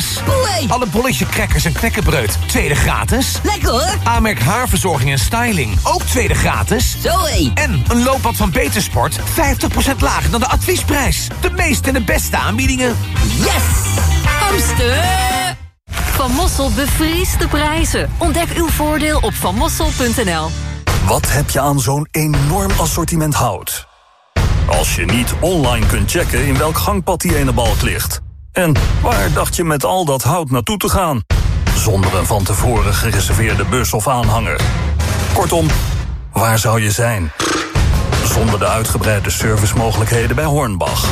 gratis. Alle bolletje crackers en knekkenbreud, tweede gratis. Lekker hoor. Aanmerk haarverzorging en styling, ook tweede gratis. Zoé. En een looppad van Betersport, 50% lager dan de adviesprijs. De meeste en de beste aanbiedingen. Yes! Hamster! Van Mossel bevriest de prijzen. Ontdek uw voordeel op vanmossel.nl. Wat heb je aan zo'n enorm assortiment hout? Als je niet online kunt checken in welk gangpad die ene balk ligt. En waar dacht je met al dat hout naartoe te gaan? Zonder een van tevoren gereserveerde bus of aanhanger. Kortom, waar zou je zijn? Zonder de uitgebreide servicemogelijkheden bij Hornbach.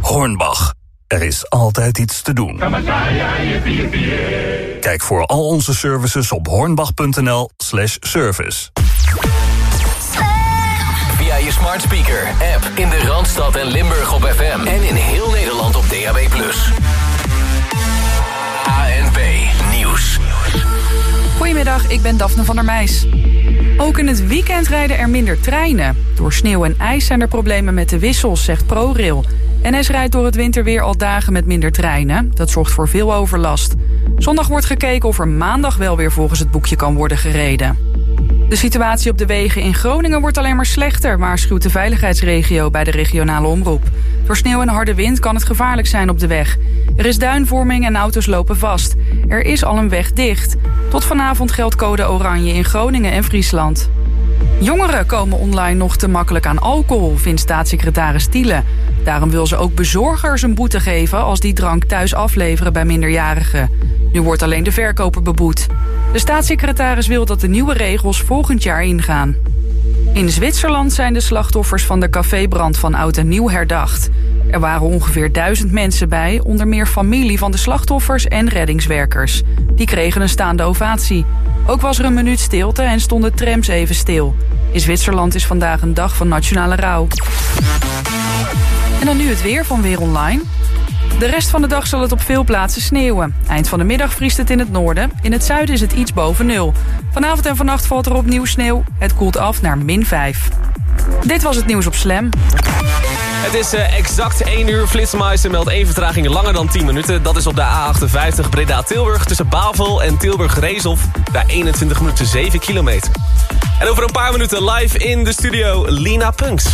Hornbach, er is altijd iets te doen. Kijk voor al onze services op hornbach.nl smart speaker, app in de Randstad en Limburg op FM. En in heel Nederland op DAB+. ANP Nieuws. Goedemiddag, ik ben Daphne van der Meijs. Ook in het weekend rijden er minder treinen. Door sneeuw en ijs zijn er problemen met de wissels, zegt ProRail. NS rijdt door het winterweer al dagen met minder treinen. Dat zorgt voor veel overlast. Zondag wordt gekeken of er maandag wel weer volgens het boekje kan worden gereden. De situatie op de wegen in Groningen wordt alleen maar slechter, waarschuwt de veiligheidsregio bij de regionale omroep. Door sneeuw en harde wind kan het gevaarlijk zijn op de weg. Er is duinvorming en auto's lopen vast. Er is al een weg dicht. Tot vanavond geldt code oranje in Groningen en Friesland. Jongeren komen online nog te makkelijk aan alcohol, vindt staatssecretaris Tiele. Daarom wil ze ook bezorgers een boete geven als die drank thuis afleveren bij minderjarigen. Nu wordt alleen de verkoper beboet. De staatssecretaris wil dat de nieuwe regels volgend jaar ingaan. In Zwitserland zijn de slachtoffers van de cafébrand van Oud en Nieuw herdacht. Er waren ongeveer duizend mensen bij, onder meer familie van de slachtoffers en reddingswerkers. Die kregen een staande ovatie. Ook was er een minuut stilte en stonden trams even stil. In Zwitserland is vandaag een dag van nationale rouw. En dan nu het weer van Weer Online. De rest van de dag zal het op veel plaatsen sneeuwen. Eind van de middag vriest het in het noorden. In het zuiden is het iets boven nul. Vanavond en vannacht valt er opnieuw sneeuw. Het koelt af naar min 5. Dit was het nieuws op Slam. Het is uh, exact 1 uur. Flitsmeister meldt één vertraging langer dan 10 minuten. Dat is op de A58 Breda-Tilburg tussen Bavel en Tilburg-Reeshof. Daar 21 minuten 7 kilometer. En over een paar minuten live in de studio Lina Punks.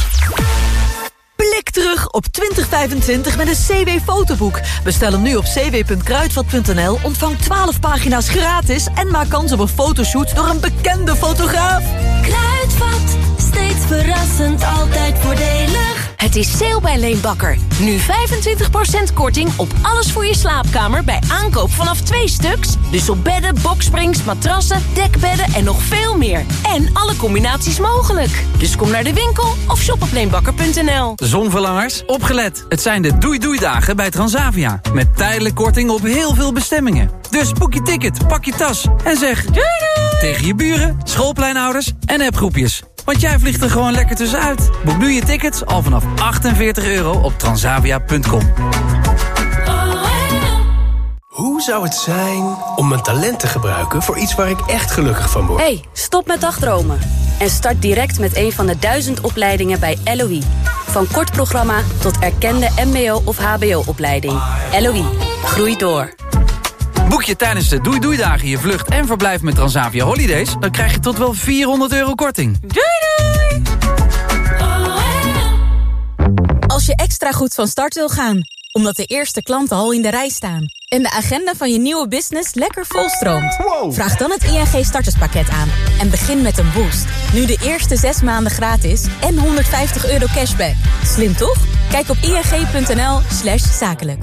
Blik terug op 2025 met een CW-fotoboek. Bestel hem nu op cw.kruidvat.nl, ontvang 12 pagina's gratis... en maak kans op een fotoshoot door een bekende fotograaf. Kruidvat, steeds verrassend, altijd voordelig. Het is sale bij Leenbakker. Nu 25% korting op alles voor je slaapkamer bij aankoop vanaf twee stuks. Dus op bedden, boksprings, matrassen, dekbedden en nog veel meer. En alle combinaties mogelijk. Dus kom naar de winkel of shop op leenbakker.nl. Zonverlangers, opgelet. Het zijn de doei-doei-dagen bij Transavia. Met tijdelijk korting op heel veel bestemmingen. Dus boek je ticket, pak je tas en zeg... Doei doei! Tegen je buren, schoolpleinouders en appgroepjes. Want jij vliegt er gewoon lekker tussenuit. Boek nu je tickets al vanaf 48 euro op transavia.com. Hoe zou het zijn om mijn talent te gebruiken voor iets waar ik echt gelukkig van word? hey, stop met dagdromen. En start direct met een van de duizend opleidingen bij LOE. Van kort programma tot erkende mbo- of hbo-opleiding. LOE, groei door. Boek je tijdens de Doei Doei Dagen je vlucht en verblijf met Transavia Holidays... dan krijg je tot wel 400 euro korting. Doei doei! Als je extra goed van start wil gaan, omdat de eerste klanten al in de rij staan... en de agenda van je nieuwe business lekker volstroomt... vraag dan het ING starterspakket aan en begin met een boost. Nu de eerste zes maanden gratis en 150 euro cashback. Slim toch? Kijk op ing.nl slash zakelijk.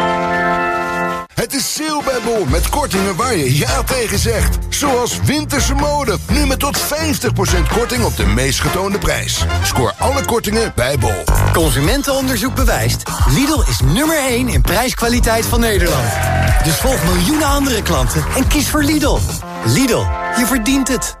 Het is sale bij Bol met kortingen waar je ja tegen zegt. Zoals winterse mode, nu met tot 50% korting op de meest getoonde prijs. Scoor alle kortingen bij Bol. Consumentenonderzoek bewijst. Lidl is nummer 1 in prijskwaliteit van Nederland. Dus volg miljoenen andere klanten en kies voor Lidl. Lidl, je verdient het.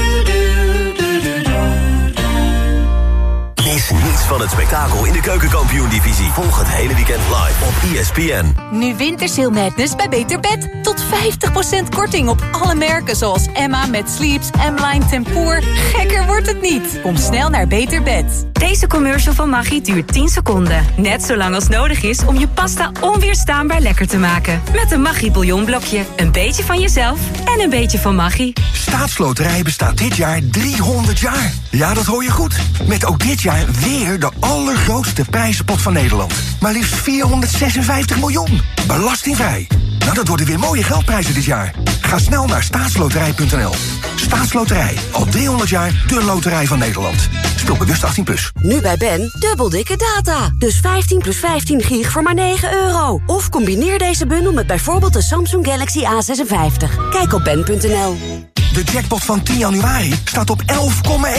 Mis niets van het spektakel in de keukenkampioen-divisie. Volg het hele weekend live op ESPN. Nu Wintersail Madness bij Beter Bed. Tot 50% korting op alle merken zoals Emma met Sleeps, M-Line Tempoor. Gekker wordt het niet. Kom snel naar Beter Bed. Deze commercial van Maggi duurt 10 seconden. Net zo lang als nodig is om je pasta onweerstaanbaar lekker te maken. Met een Maggi bouillonblokje. Een beetje van jezelf en een beetje van Maggi. Staatsloterij bestaat dit jaar 300 jaar. Ja, dat hoor je goed. Met ook dit jaar weer de allergrootste prijzenpot van Nederland. Maar liefst 456 miljoen. Belastingvrij. Nou, dat worden weer mooie geldprijzen dit jaar. Ga snel naar staatsloterij.nl. Staatsloterij. Al 300 jaar de loterij van Nederland. Speel bewust 18+. Plus. Nu bij Ben, dubbel dikke data. Dus 15 plus 15 gig voor maar 9 euro. Of combineer deze bundel met bijvoorbeeld de Samsung Galaxy A56. Kijk op ben.nl. De jackpot van 10 januari staat op 11,1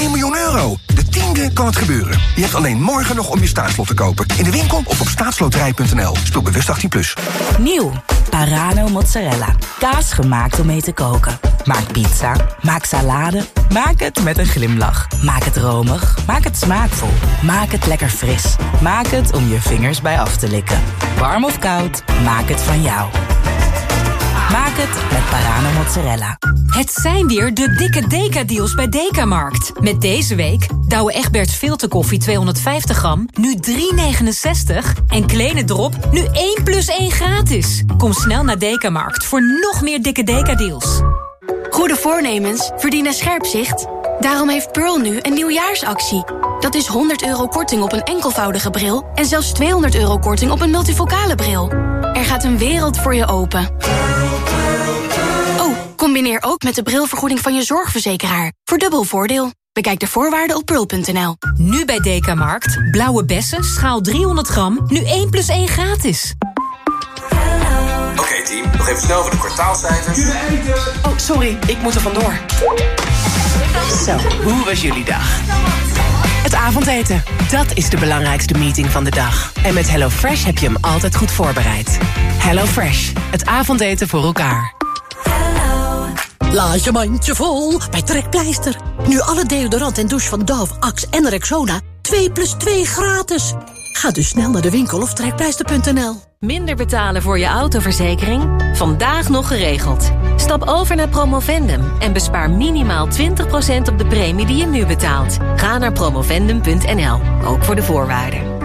miljoen euro. De tiende kan het gebeuren. Je hebt alleen morgen nog om je staatslot te kopen. In de winkel of op staatsloterij.nl. Speel bewust 18+. Plus. Nieuw. Parano mozzarella. Kaas gemaakt om mee te koken. Maak pizza. Maak salade. Maak het met een glimlach. Maak het romig. Maak het smaakvol. Maak het lekker fris. Maak het om je vingers bij af te likken. Warm of koud, maak het van jou. Maak het met Parano Mozzarella. Het zijn weer de dikke Deka-deals bij Dekamarkt. Met deze week Douwe Egberts filterkoffie 250 gram, nu 3,69. En Kleine Drop, nu 1 plus 1 gratis. Kom snel naar Dekamarkt voor nog meer dikke Deka-deals. Goede voornemens verdienen scherp zicht. Daarom heeft Pearl nu een nieuwjaarsactie. Dat is 100 euro korting op een enkelvoudige bril... en zelfs 200 euro korting op een multifocale bril. Er gaat een wereld voor je open. Combineer ook met de brilvergoeding van je zorgverzekeraar. Voor dubbel voordeel. Bekijk de voorwaarden op pearl.nl. Nu bij Dekamarkt. Blauwe bessen, schaal 300 gram. Nu 1 plus 1 gratis. Oké team, nog even snel voor de kwartaalcijfers. Oh, sorry, ik moet er vandoor. Zo, hoe was jullie dag? Het avondeten, dat is de belangrijkste meeting van de dag. En met HelloFresh heb je hem altijd goed voorbereid. HelloFresh, het avondeten voor elkaar. Laat je mandje vol bij Trekpleister. Nu alle deodorant en douche van Dove, Axe en Rexona 2 plus 2 gratis. Ga dus snel naar de winkel of trekpleister.nl. Minder betalen voor je autoverzekering? Vandaag nog geregeld. Stap over naar Promovendum en bespaar minimaal 20% op de premie die je nu betaalt. Ga naar promovendum.nl, ook voor de voorwaarden.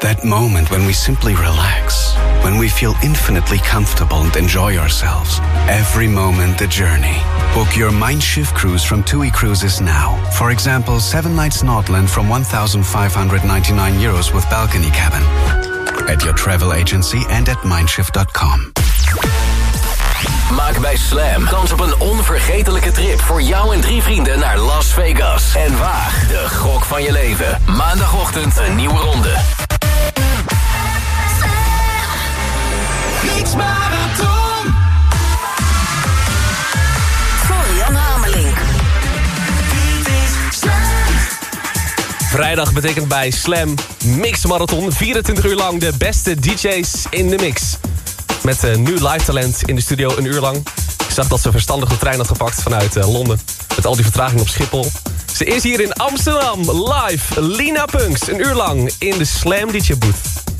That moment when we simply relax. When we feel infinitely comfortable and enjoy ourselves. Every moment the journey. Book your Mindshift cruise from TUI Cruises now. For example, 7 nights Nordland from 1,599 euros with balcony cabin. At your travel agency and at mindshift.com. Maak bij Slam kans op een onvergetelijke trip voor jou en drie vrienden naar Las Vegas. En waag de gok van je leven. Maandagochtend een nieuwe ronde. Marathon. Florian Hamelink. Vrijdag betekent bij Slam Mix Marathon 24 uur lang de beste DJ's in de mix. Met uh, nu live talent in de studio een uur lang. Ik zag dat ze verstandig de trein had gepakt vanuit uh, Londen. Met al die vertraging op Schiphol. Ze is hier in Amsterdam live. Lina Punks, een uur lang in de Slam DJ booth.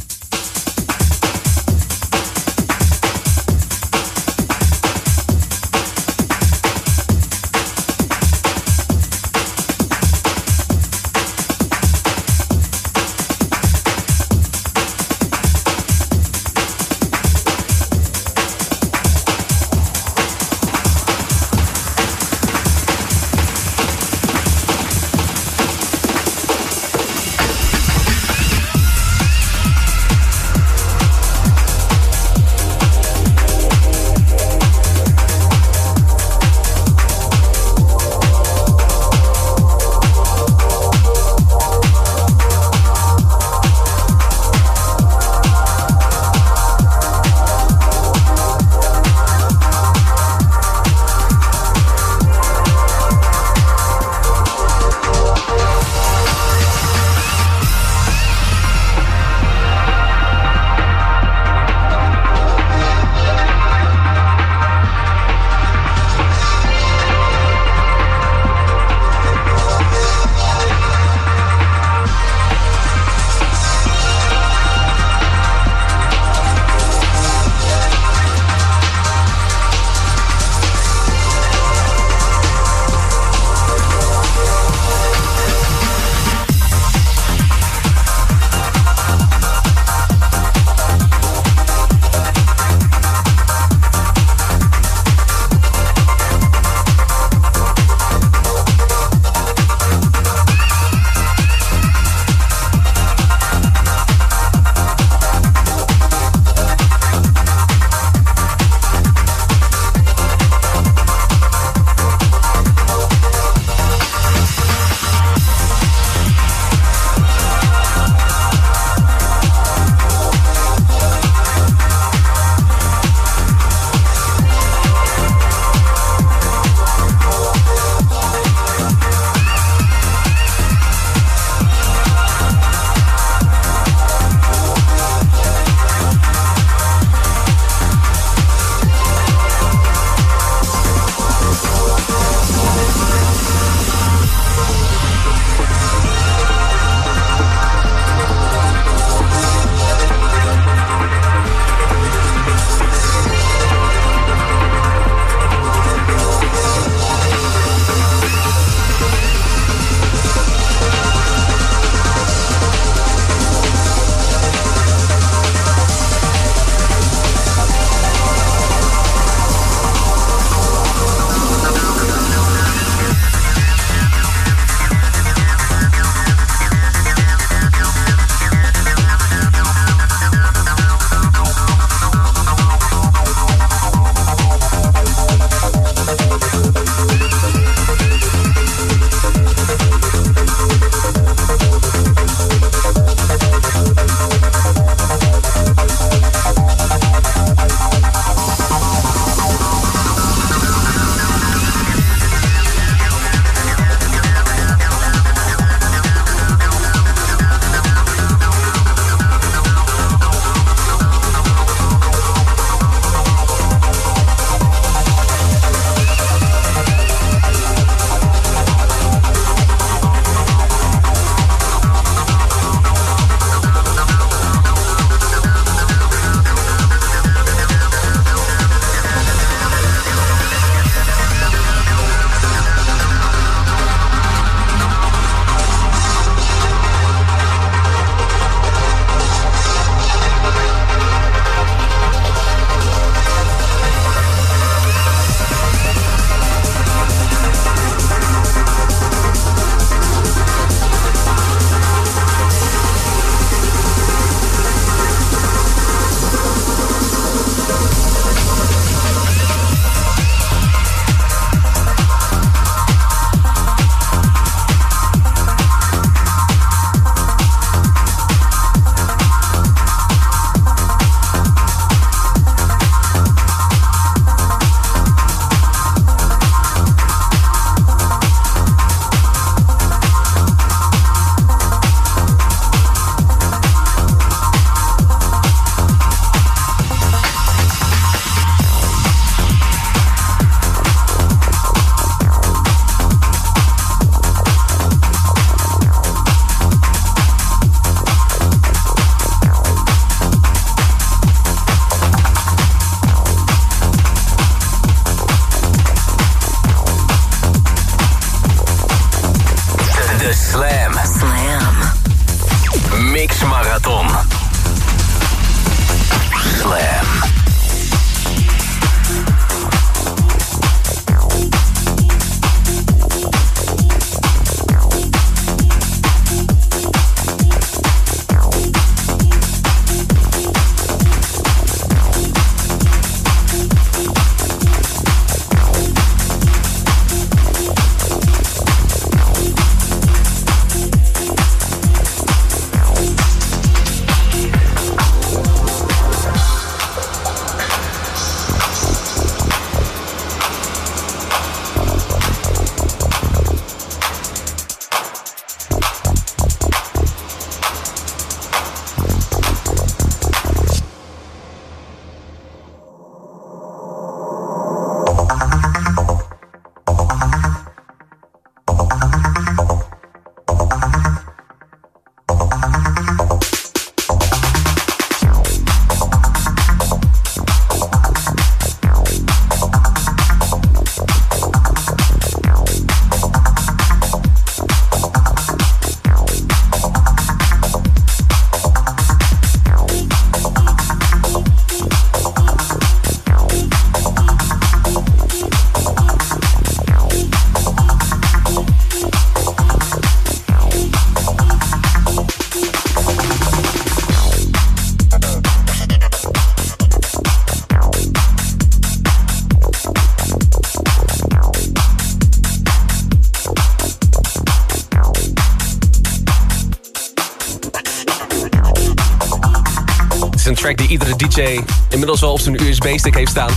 Inmiddels wel op zijn USB-stick heeft staan.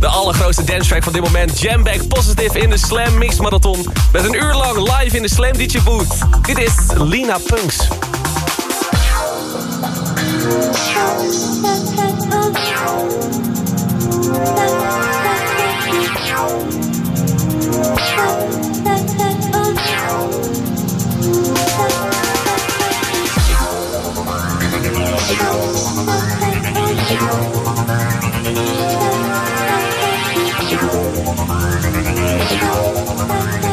De allergrootste dance track van dit moment. Jamback Positive in de Slam Mix Marathon. Met een uur lang live in de Slam DJ Booth. Dit is Lina Punks. Oh, my God.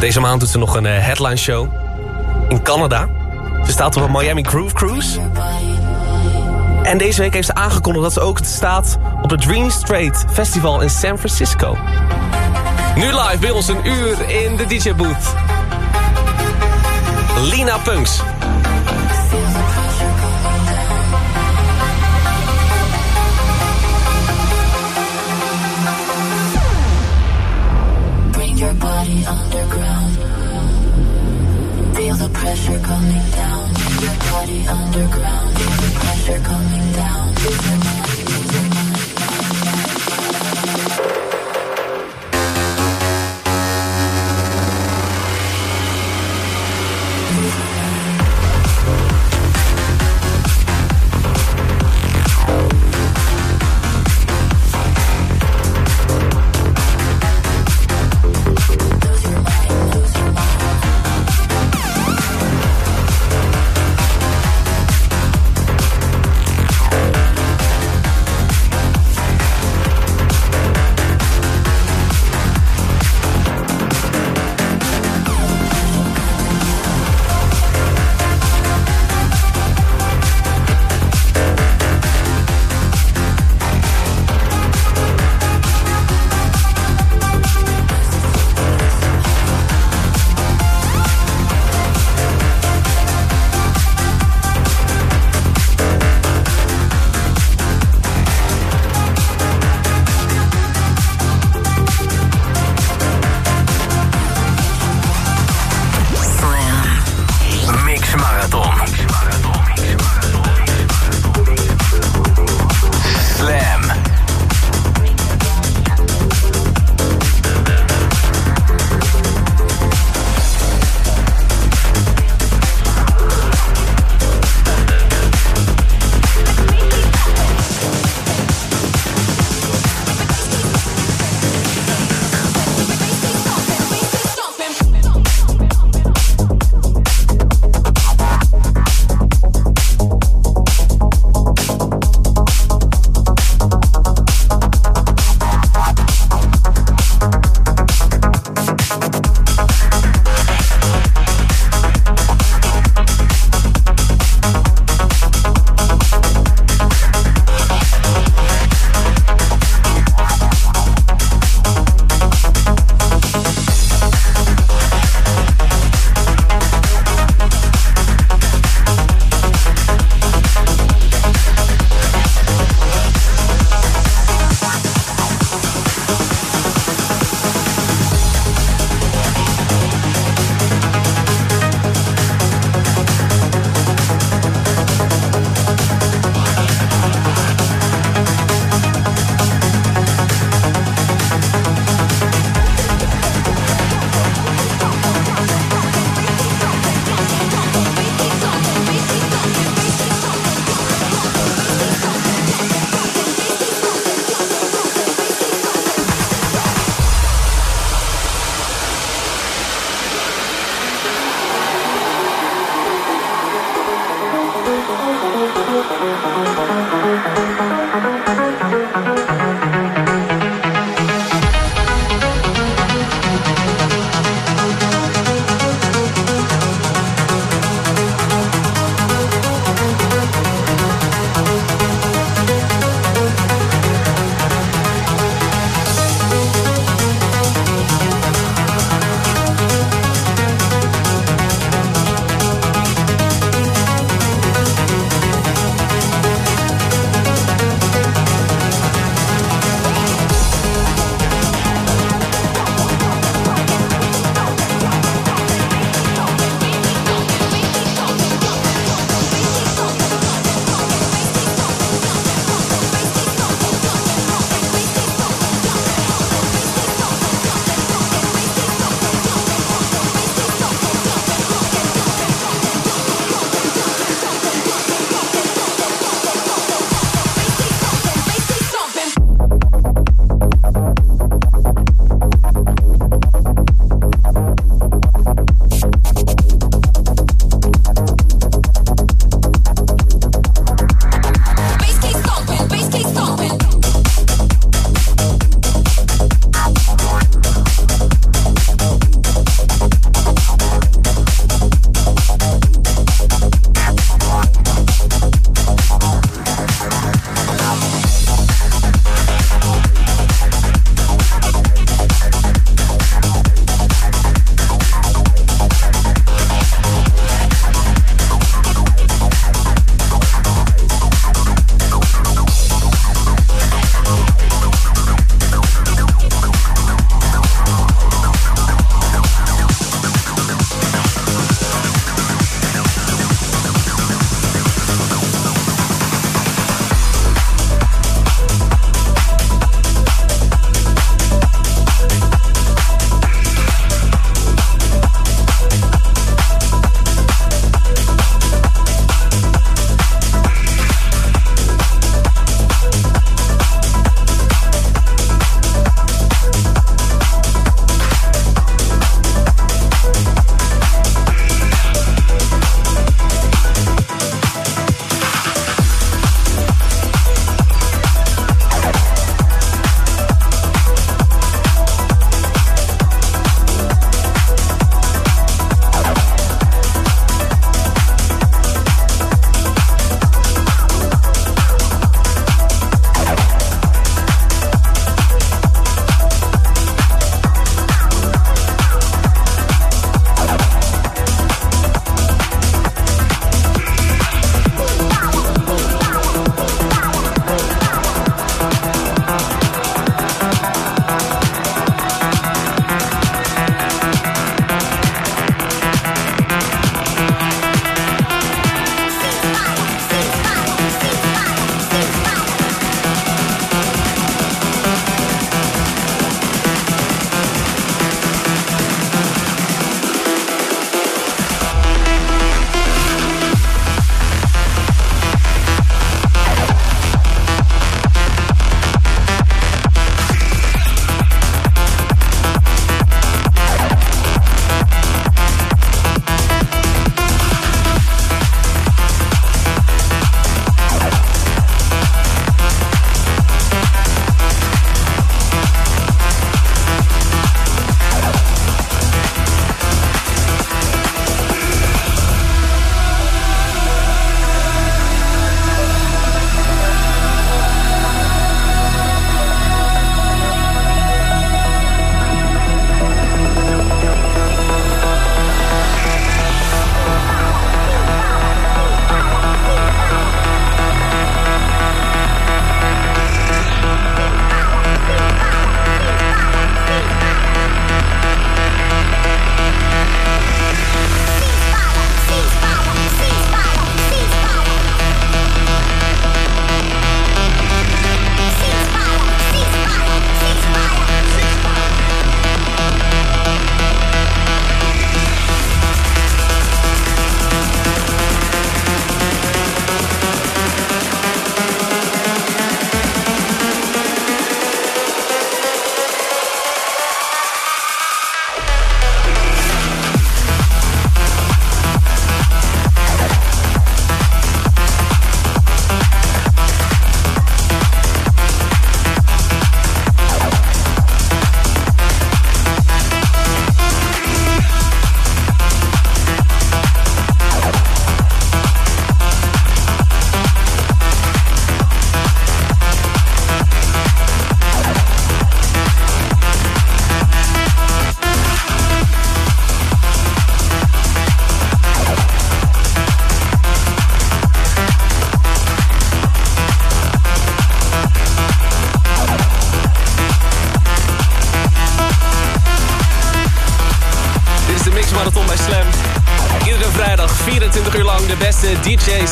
Deze maand doet ze nog een eh, headline show in Canada. Ze staat op een Miami Groove Cruise. En deze week heeft ze aangekondigd dat ze ook staat op het Dream Strait Festival in San Francisco. Nu live bij ons een uur in de DJ booth. Lina Punks. Your underground. Feel the pressure coming down. Your body underground. Feel the pressure coming down.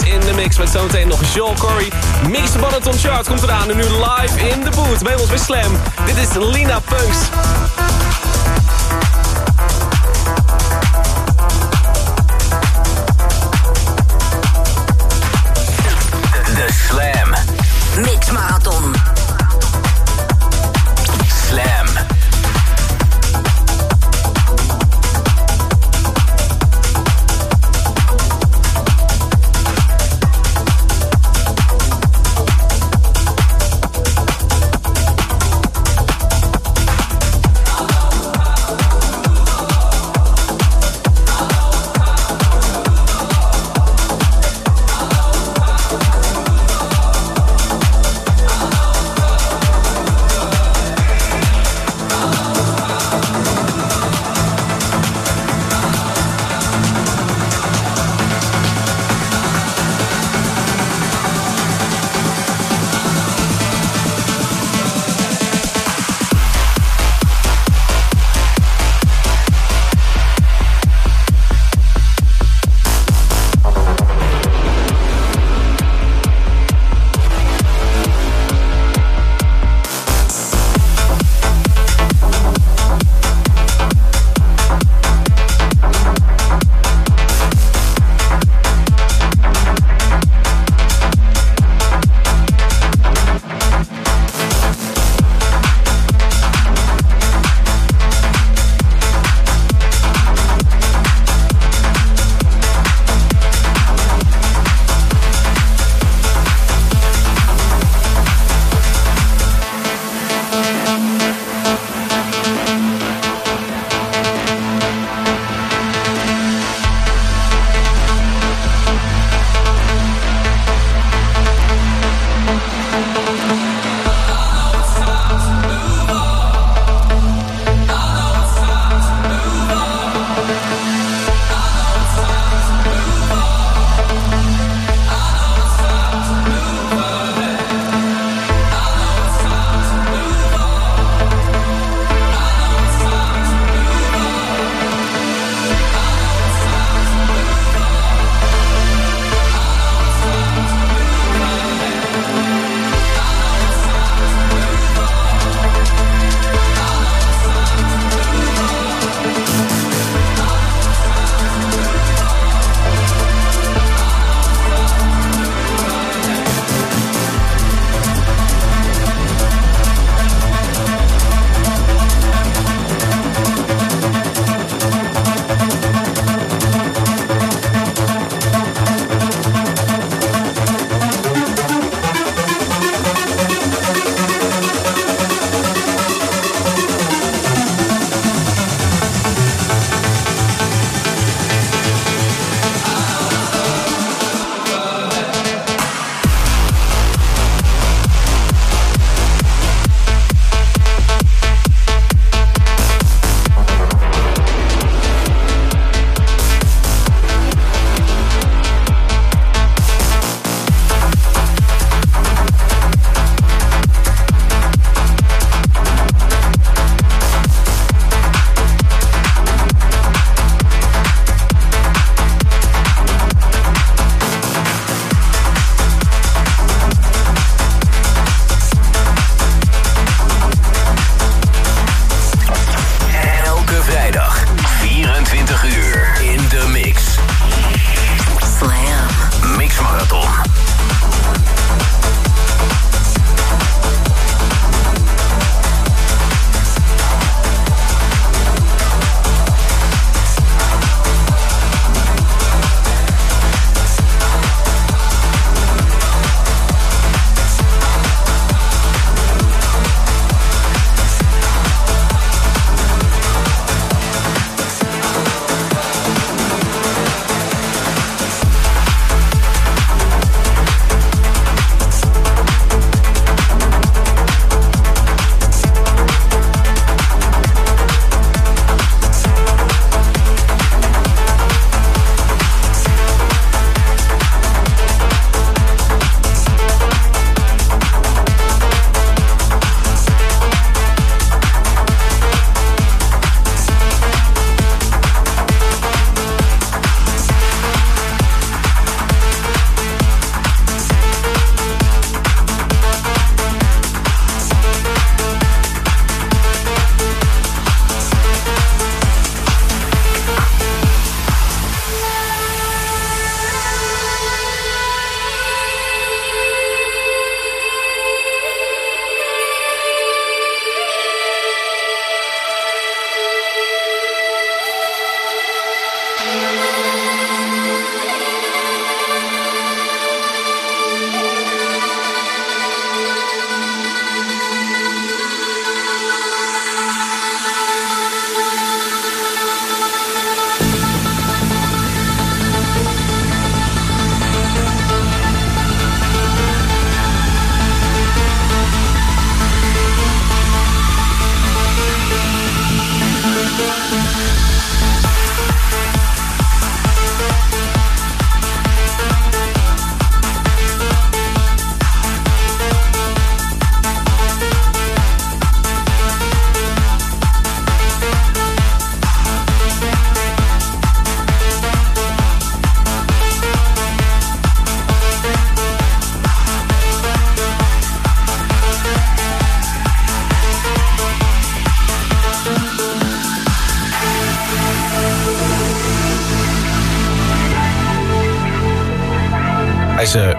In de mix. Met zometeen nog Joel Corey. Mix de Marathon Chart komt eraan. En nu live in de boot. Bij ons bij Slam. Dit is Lina Punks.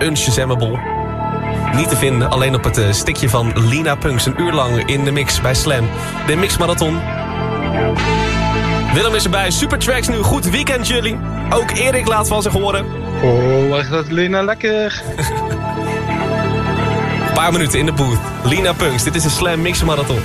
Unshazamable. Niet te vinden, alleen op het uh, stikje van Lina Punks. Een uur lang in de mix bij Slam. De Mix Marathon. Willem is erbij. Supertracks nu. Goed weekend jullie. Ook Erik laat van zich horen. Oh, wat dat Lina lekker. Een paar minuten in de booth. Lina Punks, dit is de Slam Mix Marathon.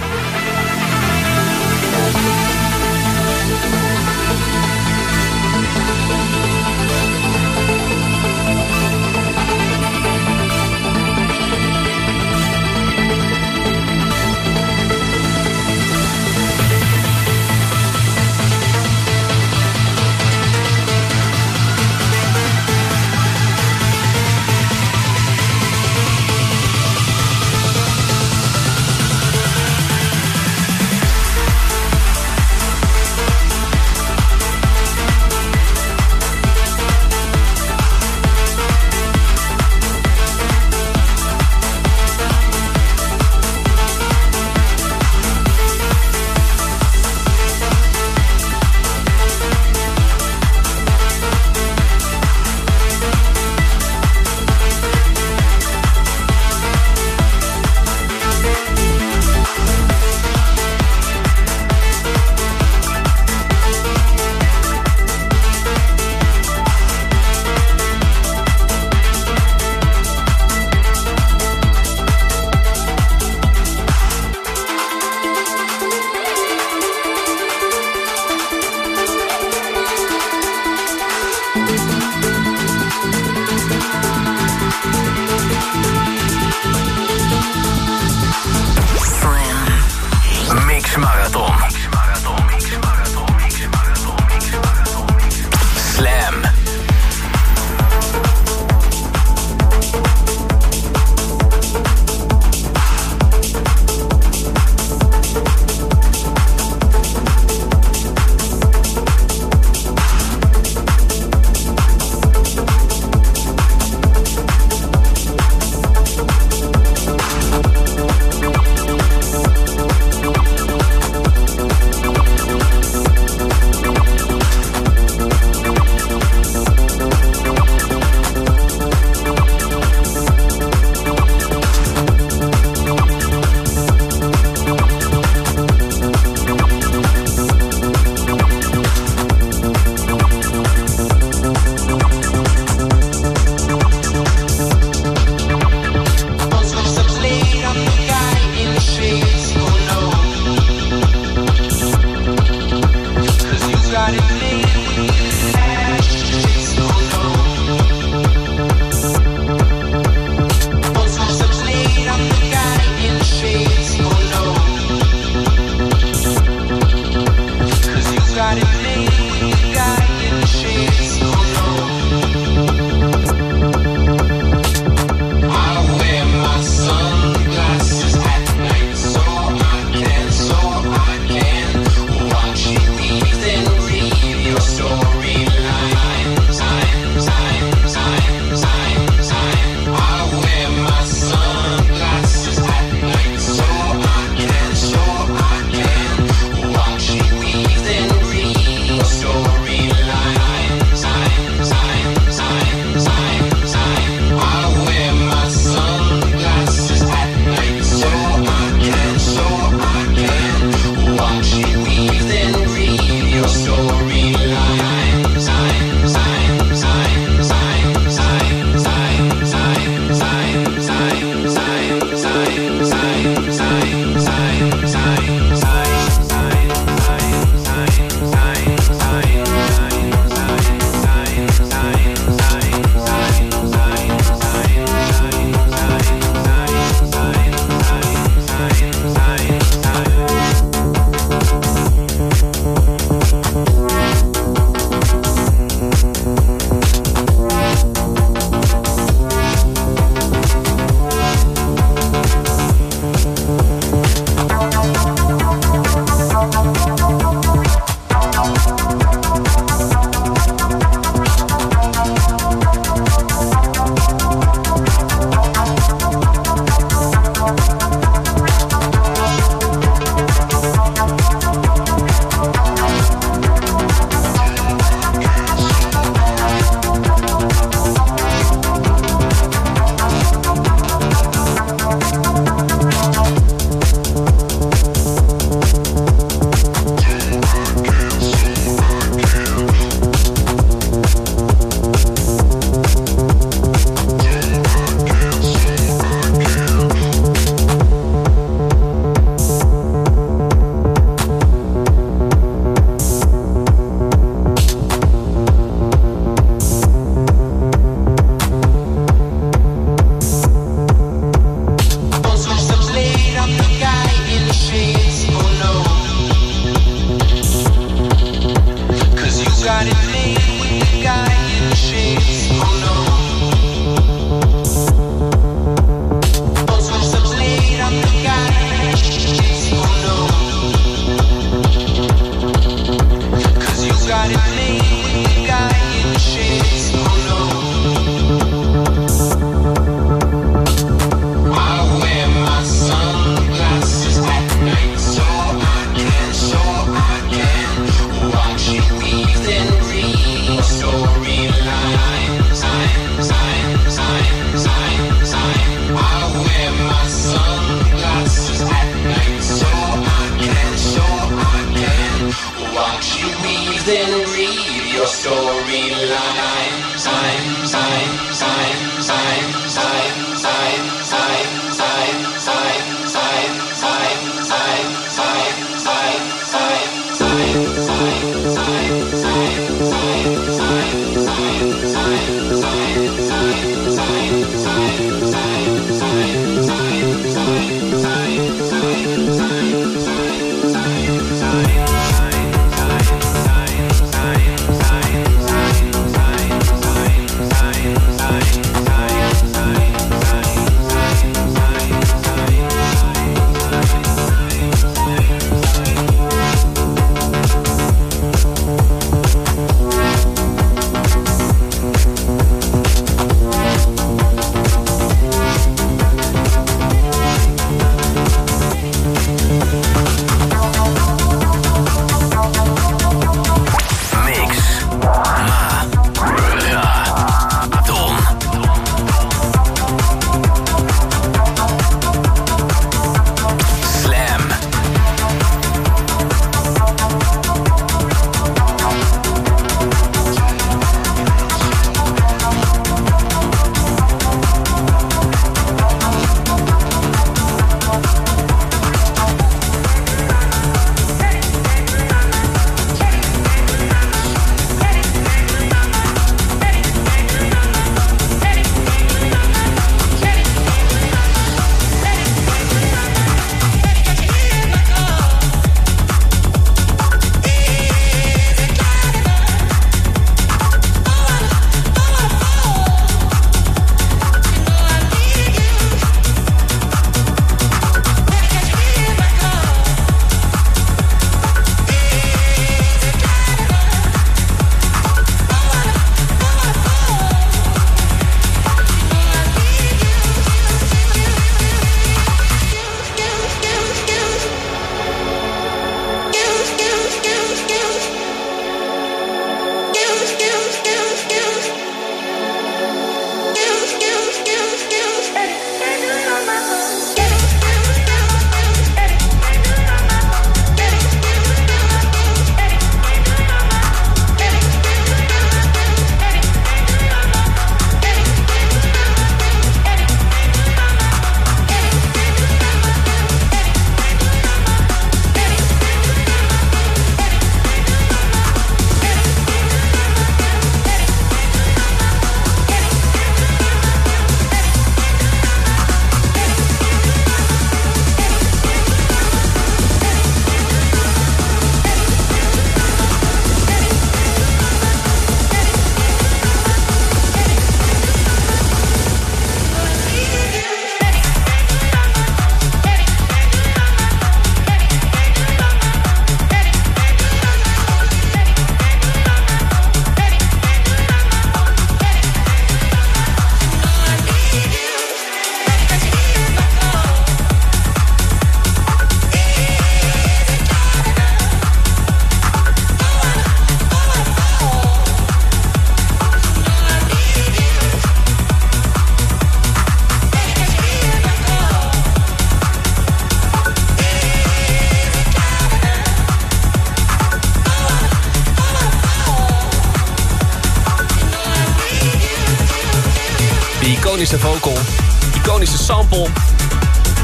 Sample.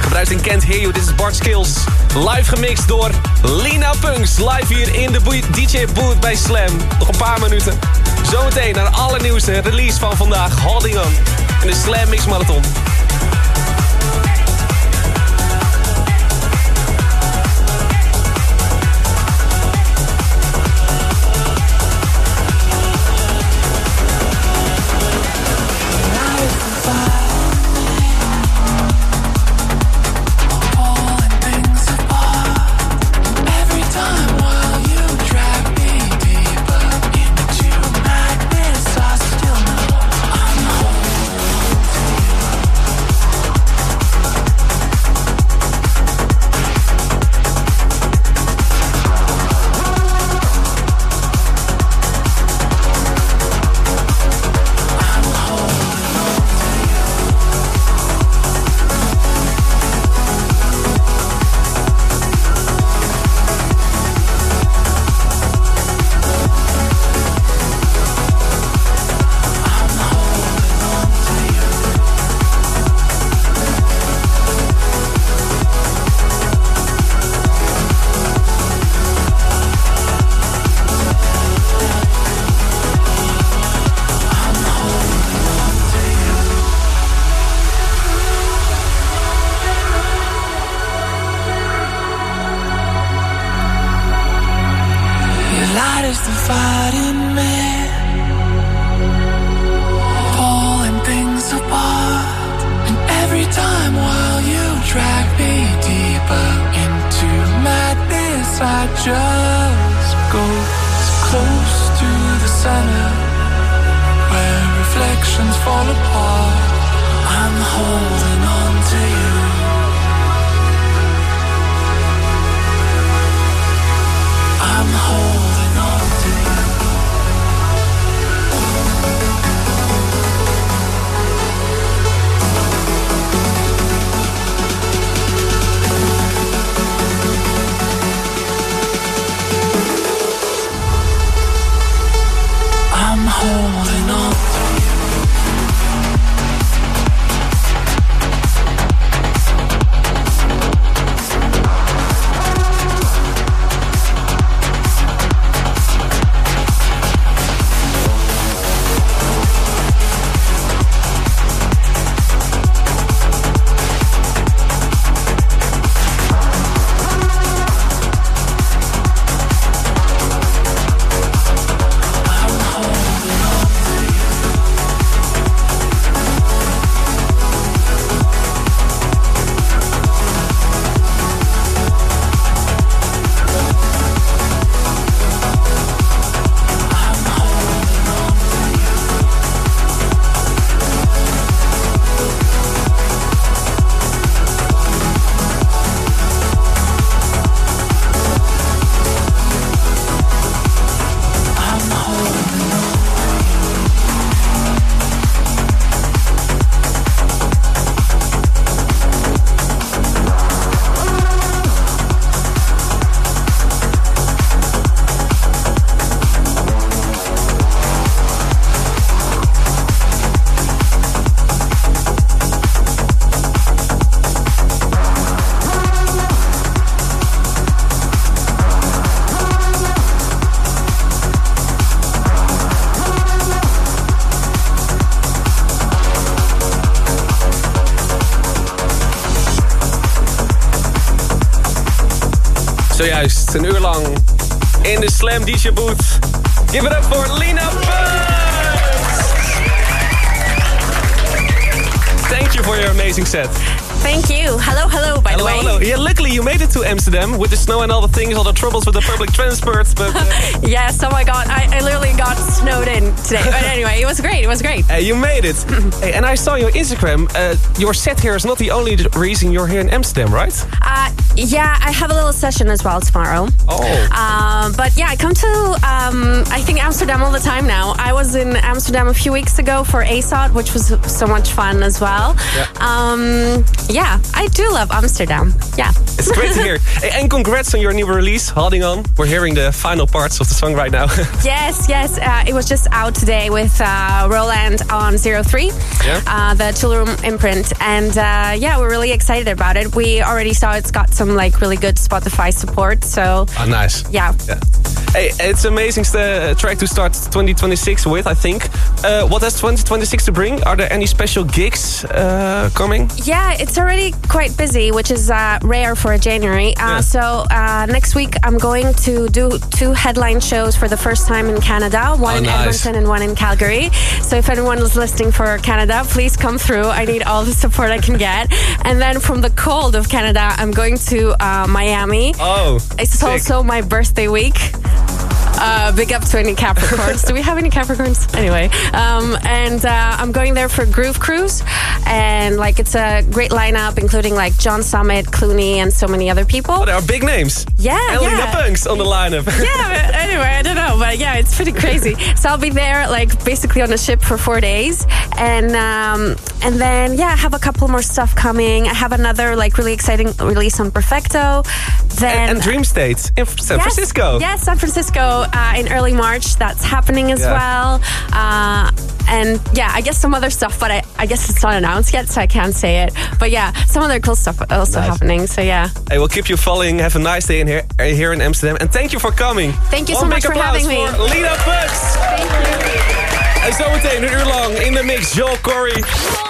Gebruikt in Hear You, dit is Bart Skills. Live gemixt door Lina Punks. Live hier in de DJ booth bij Slam. Nog een paar minuten. Zometeen naar de allernieuwste release van vandaag. Holding On. In de Slam Mix Marathon. Zojuist, een uur lang in de Slam DJ booth. Give it up voor Lina Bunks! Thank you for your amazing set. Thank you. Hello, hello, by hello, the way. hello. Yeah, luckily you made it to Amsterdam with the snow and all the things, all the troubles with the public transport. But uh, yes, oh my god, I, I literally got snowed in today. But anyway, it was great, it was great. you made it. hey, and I saw your Instagram. Uh, your set here is not the only reason you're here in Amsterdam, right? Uh, yeah, I have a little session as well tomorrow. Oh. Um, but yeah, I come to, um, I think, Amsterdam all the time now. I was in Amsterdam a few weeks ago for ASOT, which was so much fun as well. Yeah. Um, yeah, I do love Amsterdam. Yeah. It's great to hear. Hey, and congrats on your new release, Holding On. We're hearing the final parts of the song right now. Yes, yes. Uh, it was just out today with uh, Roland on Zero Three, Yeah. uh, the Tool Room imprint, and uh, yeah, we're really excited about it. We already saw it's got some like really good Spotify support, so Ah, nice. yeah. Hey, it's amazing st- track to start 2026 with, I think. Uh, what has 2026 to bring? Are there any special gigs uh, coming? Yeah, it's already quite busy, which is uh, rare for a January. Uh, Yeah. So uh, next week, I'm going to do two headline shows for the first time in Canada, one Oh, in nice. Edmonton and one in Calgary. So if anyone is listening for Canada, please come through. I need all the support I can get. And then from the cold of Canada, I'm going to uh, Miami. Oh, It's sick. also my birthday week. Uh, big up to any Capricorns. Do we have any Capricorns? Anyway, um, and uh, I'm going there for Groove Cruise, and like it's a great lineup, including like John Summit, Clooney, and so many other people. Oh, there are big names. Yeah, Elena yeah. Punks on the lineup. yeah, but anyway, I don't know, but yeah, it's pretty crazy. so I'll be there, like basically on a ship for four days, and um, and then yeah, I have a couple more stuff coming. I have another like really exciting release on Perfecto. Then and, and Dream States in San Yes, Francisco. Yes, San Francisco uh, in early March. That's happening as Yeah. well. Uh, and yeah, I guess some other stuff, but I, I guess it's not announced yet, so I can't say it. But yeah, some other cool stuff also Nice. happening. So yeah. Hey, we'll keep you following. Have a nice day in here, uh, here in Amsterdam. And thank you for coming. Thank you so much for having me. voor Lina Bucks. Thank you. En zometeen een uur lang in de mix Joel Corey.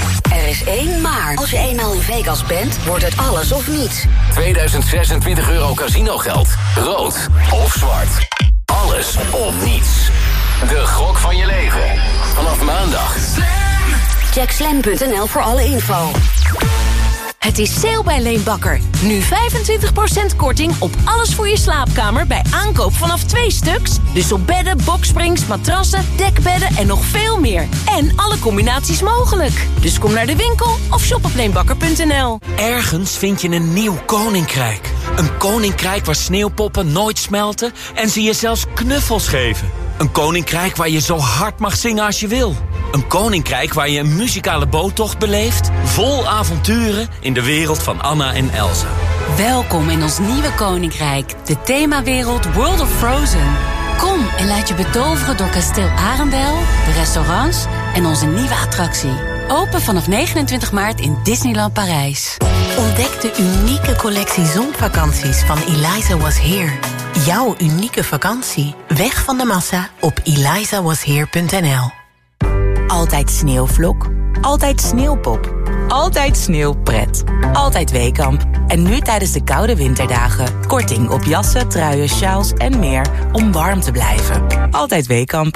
Er is één maar. Als je eenmaal in Vegas bent, wordt het alles of niets. 2026 euro casinogeld, rood of zwart. Alles of niets. De gok van je leven. Vanaf maandag. Check slam.nl voor alle info. Het is sale bij Leenbakker. Nu 25% korting op alles voor je slaapkamer bij aankoop vanaf twee stuks. Dus op bedden, boksprings, matrassen, dekbedden en nog veel meer. En alle combinaties mogelijk. Dus kom naar de winkel of shop op leenbakker.nl. Ergens vind je een nieuw koninkrijk. Een koninkrijk waar sneeuwpoppen nooit smelten en ze je zelfs knuffels geven. Een koninkrijk waar je zo hard mag zingen als je wil. Een koninkrijk waar je een muzikale boottocht beleeft... vol avonturen in de wereld van Anna en Elsa. Welkom in ons nieuwe koninkrijk, de themawereld World of Frozen. Kom en laat je betoveren door kasteel Arendel, de restaurants en onze nieuwe attractie. Open vanaf 29 maart in Disneyland Parijs. Ontdek de unieke collectie zonvakanties van Eliza Was Here. Jouw unieke vakantie. Weg van de massa op elizawasheer.nl Altijd sneeuwvlok, altijd sneeuwpop, altijd sneeuwpret, altijd Weekamp. En nu tijdens de koude winterdagen. Korting op jassen, truien, sjaals en meer om warm te blijven. Altijd Weekamp.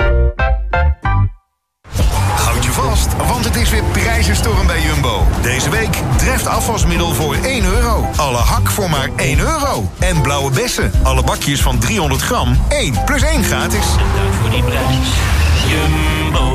Houd je vast, want het is weer prijzenstorm bij Jumbo. Deze week treft afwasmiddel voor 1 euro. Alle hak voor maar 1 euro. En blauwe bessen, alle bakjes van 300 gram, 1 plus 1 gratis. Dank voor die prijs. Jumbo.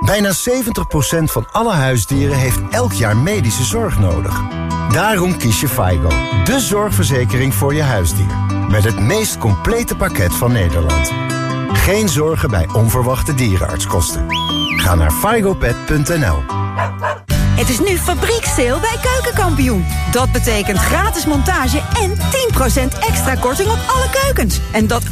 Bijna 70% van alle huisdieren heeft elk jaar medische zorg nodig. Daarom kies je FIGO, de zorgverzekering voor je huisdier. Met het meest complete pakket van Nederland. Geen zorgen bij onverwachte dierenartskosten. Ga naar figopet.nl. Het is nu fabrieksteel bij Keukenkampioen. Dat betekent gratis montage en 10% extra korting op alle keukens. En dat